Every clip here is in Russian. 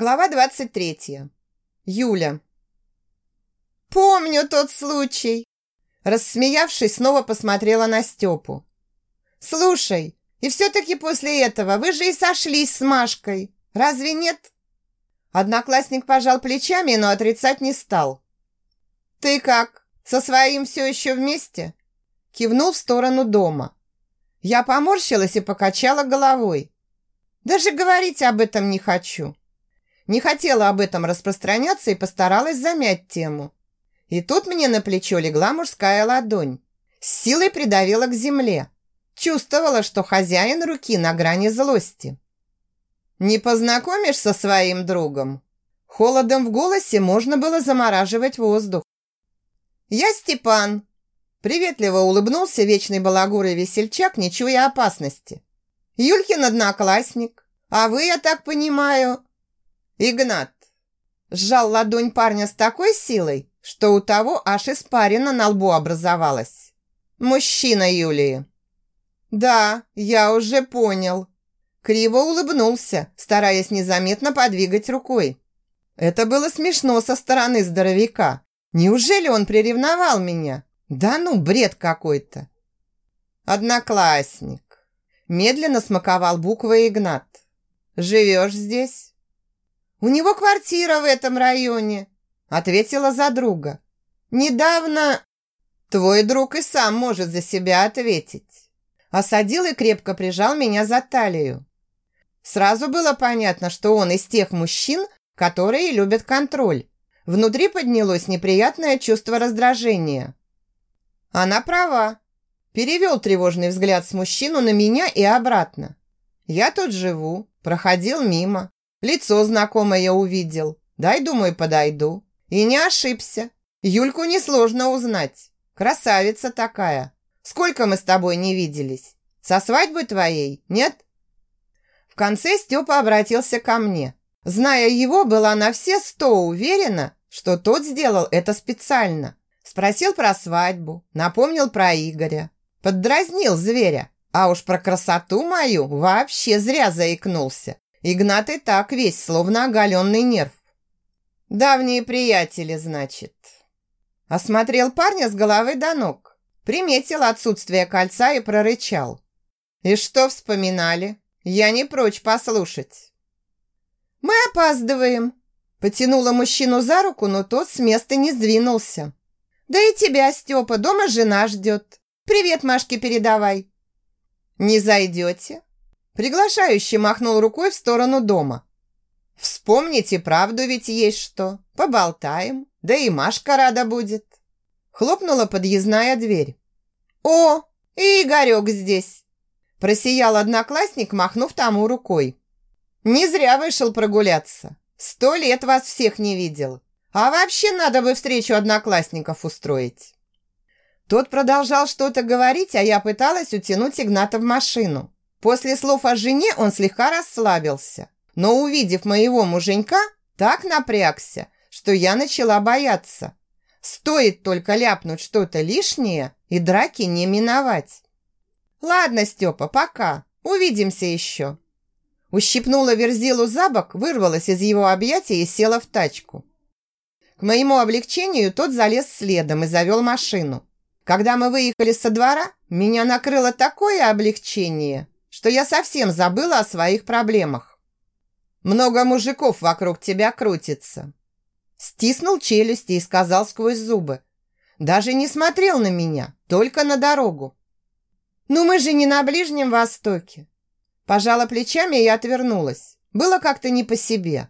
Глава 23. Юля. «Помню тот случай!» Рассмеявшись, снова посмотрела на Степу. «Слушай, и все-таки после этого вы же и сошлись с Машкой. Разве нет?» Одноклассник пожал плечами, но отрицать не стал. «Ты как, со своим все еще вместе?» Кивнул в сторону дома. Я поморщилась и покачала головой. «Даже говорить об этом не хочу». Не хотела об этом распространяться и постаралась замять тему. И тут мне на плечо легла мужская ладонь. С силой придавила к земле. Чувствовала, что хозяин руки на грани злости. «Не познакомишь со своим другом?» Холодом в голосе можно было замораживать воздух. «Я Степан!» Приветливо улыбнулся вечный балагур и весельчак, не чуя опасности. «Юлькин одноклассник. А вы, я так понимаю, «Игнат!» Сжал ладонь парня с такой силой, что у того аж испарина на лбу образовалась. «Мужчина Юлии!» «Да, я уже понял». Криво улыбнулся, стараясь незаметно подвигать рукой. Это было смешно со стороны здоровяка. Неужели он приревновал меня? Да ну, бред какой-то. Одноклассник. Медленно смаковал буквы Игнат. Живешь здесь? «У него квартира в этом районе», – ответила за друга. «Недавно...» «Твой друг и сам может за себя ответить». Осадил и крепко прижал меня за талию. Сразу было понятно, что он из тех мужчин, которые любят контроль. Внутри поднялось неприятное чувство раздражения. Она права. Перевел тревожный взгляд с мужчину на меня и обратно. Я тут живу, проходил мимо. Лицо знакомое увидел. Дай, думаю, подойду. И не ошибся. Юльку несложно узнать. Красавица такая. Сколько мы с тобой не виделись? Со свадьбы твоей, нет? В конце Степа обратился ко мне. Зная его, была на все сто уверена, что тот сделал это специально. Спросил про свадьбу, напомнил про Игоря. Поддразнил зверя. А уж про красоту мою вообще зря заикнулся. Игнат и так весь, словно оголенный нерв. «Давние приятели, значит». Осмотрел парня с головы до ног, приметил отсутствие кольца и прорычал. «И что вспоминали? Я не прочь послушать». «Мы опаздываем», – потянула мужчину за руку, но тот с места не сдвинулся. «Да и тебя, Степа, дома жена ждет. Привет Машке передавай». «Не зайдете?» Приглашающий махнул рукой в сторону дома. «Вспомните, правду ведь есть что. Поболтаем, да и Машка рада будет». Хлопнула подъездная дверь. «О, и Игорек здесь!» Просиял одноклассник, махнув тому рукой. «Не зря вышел прогуляться. Сто лет вас всех не видел. А вообще надо бы встречу одноклассников устроить». Тот продолжал что-то говорить, а я пыталась утянуть Игната в машину. После слов о жене он слегка расслабился, но, увидев моего муженька, так напрягся, что я начала бояться. Стоит только ляпнуть что-то лишнее, и драки не миновать. «Ладно, Степа, пока. Увидимся еще». Ущипнула Верзилу за бок, вырвалась из его объятий и села в тачку. К моему облегчению тот залез следом и завел машину. Когда мы выехали со двора, меня накрыло такое облегчение, что я совсем забыла о своих проблемах. Много мужиков вокруг тебя крутится. Стиснул челюсти и сказал сквозь зубы. Даже не смотрел на меня, только на дорогу. «Ну мы же не на Ближнем Востоке!» Пожала плечами и отвернулась. Было как-то не по себе.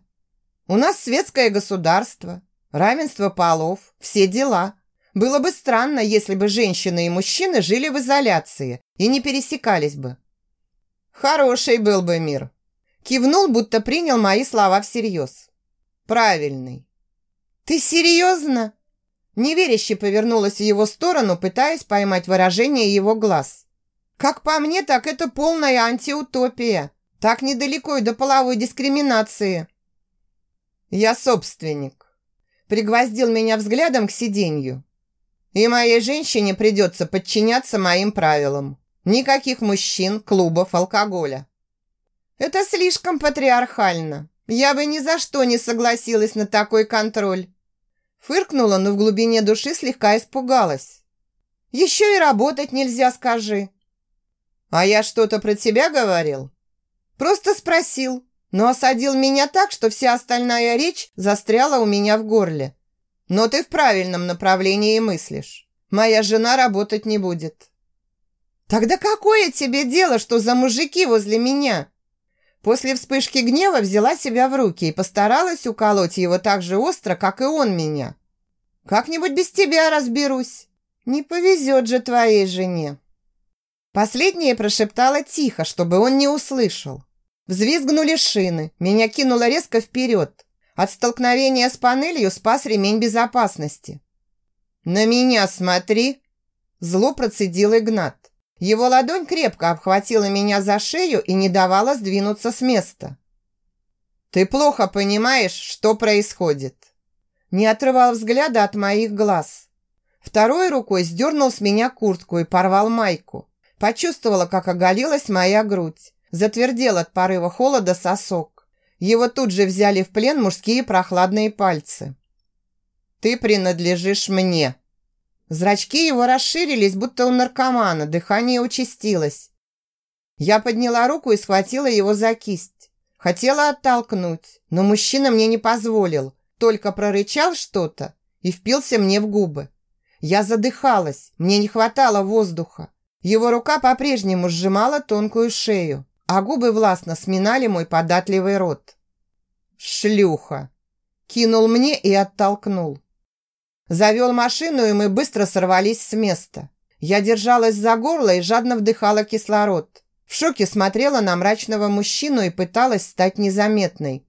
У нас светское государство, равенство полов, все дела. Было бы странно, если бы женщины и мужчины жили в изоляции и не пересекались бы. Хороший был бы мир. Кивнул, будто принял мои слова всерьез. Правильный. Ты серьезно? Неверяще повернулась в его сторону, пытаясь поймать выражение его глаз. Как по мне, так это полная антиутопия. Так недалеко и до половой дискриминации. Я собственник. Пригвоздил меня взглядом к сиденью. И моей женщине придется подчиняться моим правилам. Никаких мужчин, клубов, алкоголя. Это слишком патриархально. Я бы ни за что не согласилась на такой контроль. Фыркнула, но в глубине души слегка испугалась. Еще и работать нельзя, скажи. А я что-то про тебя говорил? Просто спросил, но осадил меня так, что вся остальная речь застряла у меня в горле. Но ты в правильном направлении мыслишь. Моя жена работать не будет. Тогда какое тебе дело, что за мужики возле меня? После вспышки гнева взяла себя в руки и постаралась уколоть его так же остро, как и он меня. Как-нибудь без тебя разберусь. Не повезет же твоей жене. Последнее прошептала тихо, чтобы он не услышал. Взвизгнули шины, меня кинуло резко вперед. От столкновения с панелью спас ремень безопасности. «На меня смотри!» Зло процедил Игнат. Его ладонь крепко обхватила меня за шею и не давала сдвинуться с места. «Ты плохо понимаешь, что происходит!» Не отрывал взгляда от моих глаз. Второй рукой сдернул с меня куртку и порвал майку. Почувствовала, как оголилась моя грудь. Затвердел от порыва холода сосок. Его тут же взяли в плен мужские прохладные пальцы. «Ты принадлежишь мне». Зрачки его расширились, будто у наркомана, дыхание участилось. Я подняла руку и схватила его за кисть. Хотела оттолкнуть, но мужчина мне не позволил, только прорычал что-то и впился мне в губы. Я задыхалась, мне не хватало воздуха. Его рука по-прежнему сжимала тонкую шею а губы властно сминали мой податливый рот. «Шлюха!» Кинул мне и оттолкнул. Завел машину, и мы быстро сорвались с места. Я держалась за горло и жадно вдыхала кислород. В шоке смотрела на мрачного мужчину и пыталась стать незаметной.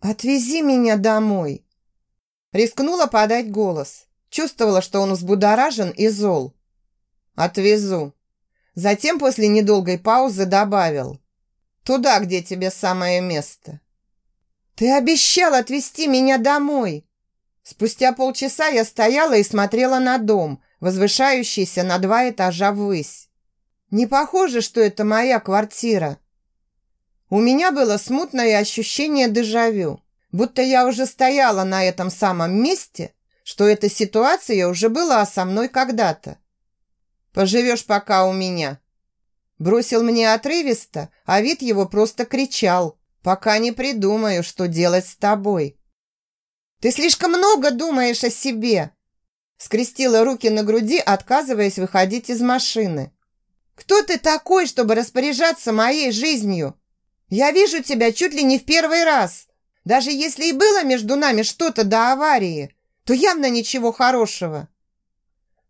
«Отвези меня домой!» Рискнула подать голос. Чувствовала, что он взбудоражен и зол. «Отвезу!» Затем после недолгой паузы добавил. «Туда, где тебе самое место». «Ты обещал отвезти меня домой!» Спустя полчаса я стояла и смотрела на дом, возвышающийся на два этажа ввысь. Не похоже, что это моя квартира. У меня было смутное ощущение дежавю, будто я уже стояла на этом самом месте, что эта ситуация уже была со мной когда-то. Поживешь пока у меня». Бросил мне отрывисто, а вид его просто кричал, пока не придумаю, что делать с тобой. «Ты слишком много думаешь о себе!» Скрестила руки на груди, отказываясь выходить из машины. «Кто ты такой, чтобы распоряжаться моей жизнью? Я вижу тебя чуть ли не в первый раз. Даже если и было между нами что-то до аварии, то явно ничего хорошего.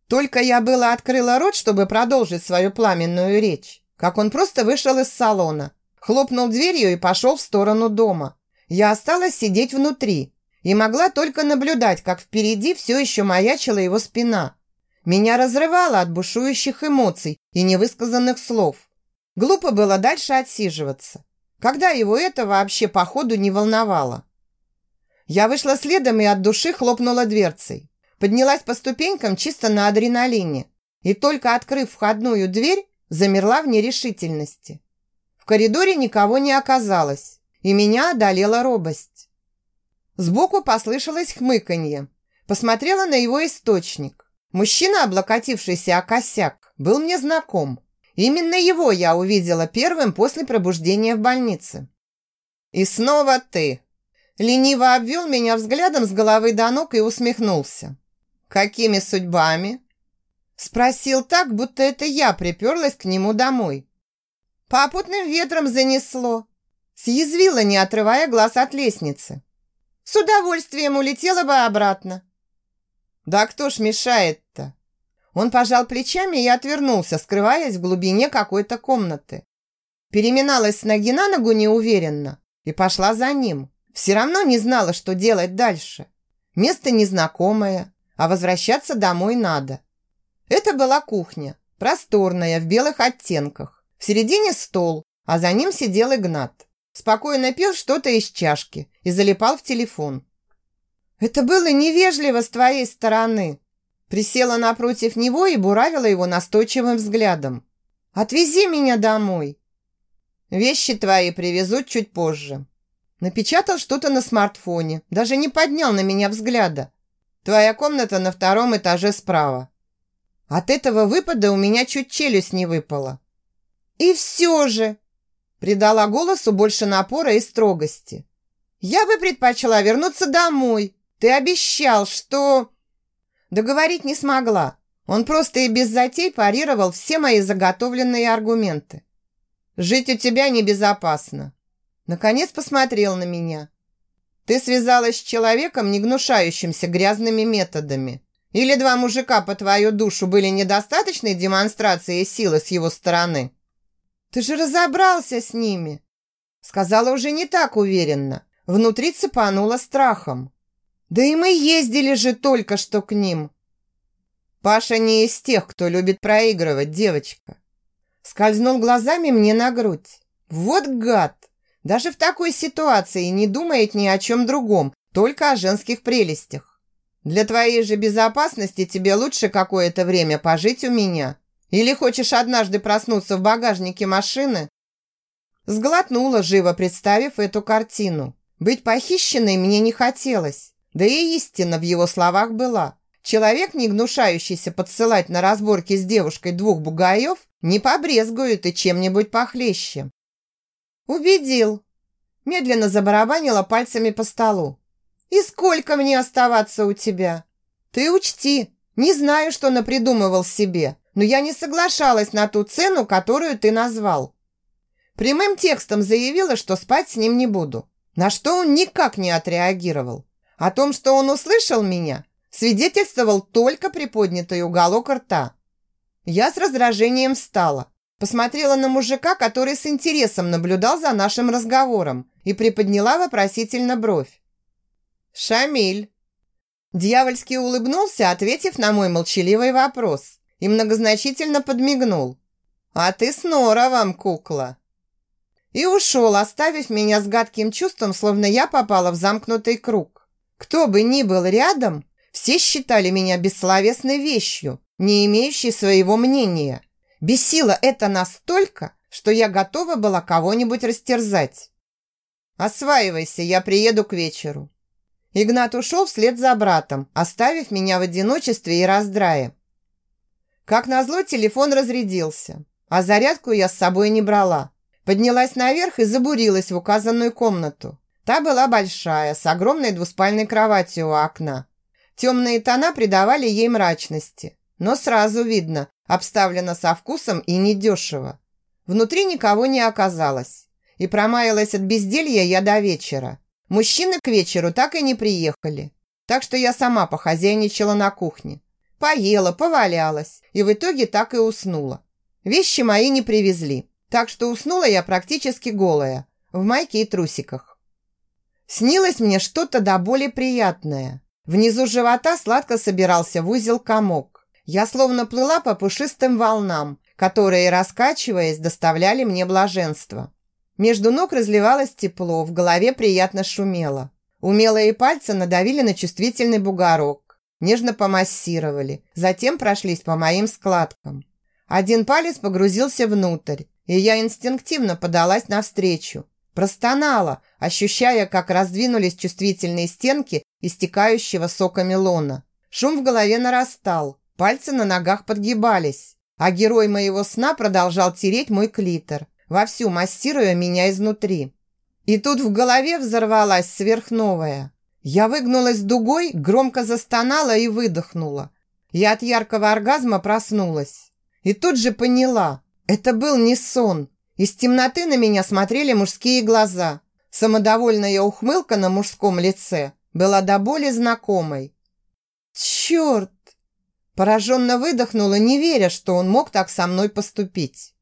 Только я было открыла рот, чтобы продолжить свою пламенную речь, как он просто вышел из салона, хлопнул дверью и пошел в сторону дома. Я осталась сидеть внутри и могла только наблюдать, как впереди все еще маячила его спина. Меня разрывало от бушующих эмоций и невысказанных слов. Глупо было дальше отсиживаться. Когда его это вообще походу не волновало? Я вышла следом и от души хлопнула дверцей. Поднялась по ступенькам чисто на адреналине и только открыв входную дверь, замерла в нерешительности. В коридоре никого не оказалось, и меня одолела робость. Сбоку послышалось хмыканье. Посмотрела на его источник. Мужчина, облокотившийся о косяк, был мне знаком. Именно его я увидела первым после пробуждения в больнице. «И снова ты!» Лениво обвел меня взглядом с головы до ног и усмехнулся. «Какими судьбами?» Спросил так, будто это я приперлась к нему домой. Попутным ветром занесло. Съязвила, не отрывая глаз от лестницы. С удовольствием улетела бы обратно. «Да кто ж мешает-то?» Он пожал плечами и отвернулся, скрываясь в глубине какой-то комнаты. Переминалась с ноги на ногу неуверенно и пошла за ним. Все равно не знала, что делать дальше. Место незнакомое, а возвращаться домой надо. Это была кухня, просторная, в белых оттенках. В середине стол, а за ним сидел Игнат. Спокойно пил что-то из чашки и залипал в телефон. «Это было невежливо с твоей стороны!» Присела напротив него и буравила его настойчивым взглядом. «Отвези меня домой!» «Вещи твои привезут чуть позже». Напечатал что-то на смартфоне, даже не поднял на меня взгляда. Твоя комната на втором этаже справа. От этого выпада у меня чуть челюсть не выпала. И все же, придала голосу больше напора и строгости. Я бы предпочла вернуться домой. Ты обещал, что... Договорить не смогла. Он просто и без затей парировал все мои заготовленные аргументы. Жить у тебя небезопасно. Наконец посмотрел на меня. Ты связалась с человеком, не гнушающимся грязными методами. Или два мужика по твою душу были недостаточной демонстрацией силы с его стороны? Ты же разобрался с ними. Сказала уже не так уверенно. Внутри цепануло страхом. Да и мы ездили же только что к ним. Паша не из тех, кто любит проигрывать, девочка. Скользнул глазами мне на грудь. Вот гад! Даже в такой ситуации не думает ни о чем другом, только о женских прелестях. Для твоей же безопасности тебе лучше какое-то время пожить у меня. Или хочешь однажды проснуться в багажнике машины?» Сглотнула, живо представив эту картину. Быть похищенной мне не хотелось. Да и истина в его словах была. Человек, не гнушающийся подсылать на разборки с девушкой двух бугаев, не побрезгует и чем-нибудь похлеще. «Убедил!» Медленно забарабанила пальцами по столу. «И сколько мне оставаться у тебя? Ты учти, не знаю, что напридумывал себе, но я не соглашалась на ту цену, которую ты назвал». Прямым текстом заявила, что спать с ним не буду, на что он никак не отреагировал. О том, что он услышал меня, свидетельствовал только приподнятый уголок рта. Я с раздражением встала, Посмотрела на мужика, который с интересом наблюдал за нашим разговором и приподняла вопросительно бровь. «Шамиль!» Дьявольски улыбнулся, ответив на мой молчаливый вопрос, и многозначительно подмигнул. «А ты с норовом, кукла!» И ушел, оставив меня с гадким чувством, словно я попала в замкнутый круг. Кто бы ни был рядом, все считали меня бессловесной вещью, не имеющей своего мнения – Бесило это настолько, что я готова была кого-нибудь растерзать. «Осваивайся, я приеду к вечеру». Игнат ушел вслед за братом, оставив меня в одиночестве и раздрае. Как назло, телефон разрядился, а зарядку я с собой не брала. Поднялась наверх и забурилась в указанную комнату. Та была большая, с огромной двуспальной кроватью у окна. Темные тона придавали ей мрачности, но сразу видно, обставлена со вкусом и недешево. Внутри никого не оказалось. И промаялась от безделья я до вечера. Мужчины к вечеру так и не приехали. Так что я сама похозяйничала на кухне. Поела, повалялась и в итоге так и уснула. Вещи мои не привезли, так что уснула я практически голая, в майке и трусиках. Снилось мне что-то до боли приятное. Внизу живота сладко собирался в узел комок. Я словно плыла по пушистым волнам, которые, раскачиваясь, доставляли мне блаженство. Между ног разливалось тепло, в голове приятно шумело. Умелые пальцы надавили на чувствительный бугорок, нежно помассировали, затем прошлись по моим складкам. Один палец погрузился внутрь, и я инстинктивно подалась навстречу. Простонала, ощущая, как раздвинулись чувствительные стенки истекающего соками лона. Шум в голове нарастал, Пальцы на ногах подгибались, а герой моего сна продолжал тереть мой клитор, вовсю массируя меня изнутри. И тут в голове взорвалась сверхновая. Я выгнулась дугой, громко застонала и выдохнула. Я от яркого оргазма проснулась. И тут же поняла, это был не сон. Из темноты на меня смотрели мужские глаза. Самодовольная ухмылка на мужском лице была до боли знакомой. «Черт!» Пораженно выдохнула, не веря, что он мог так со мной поступить.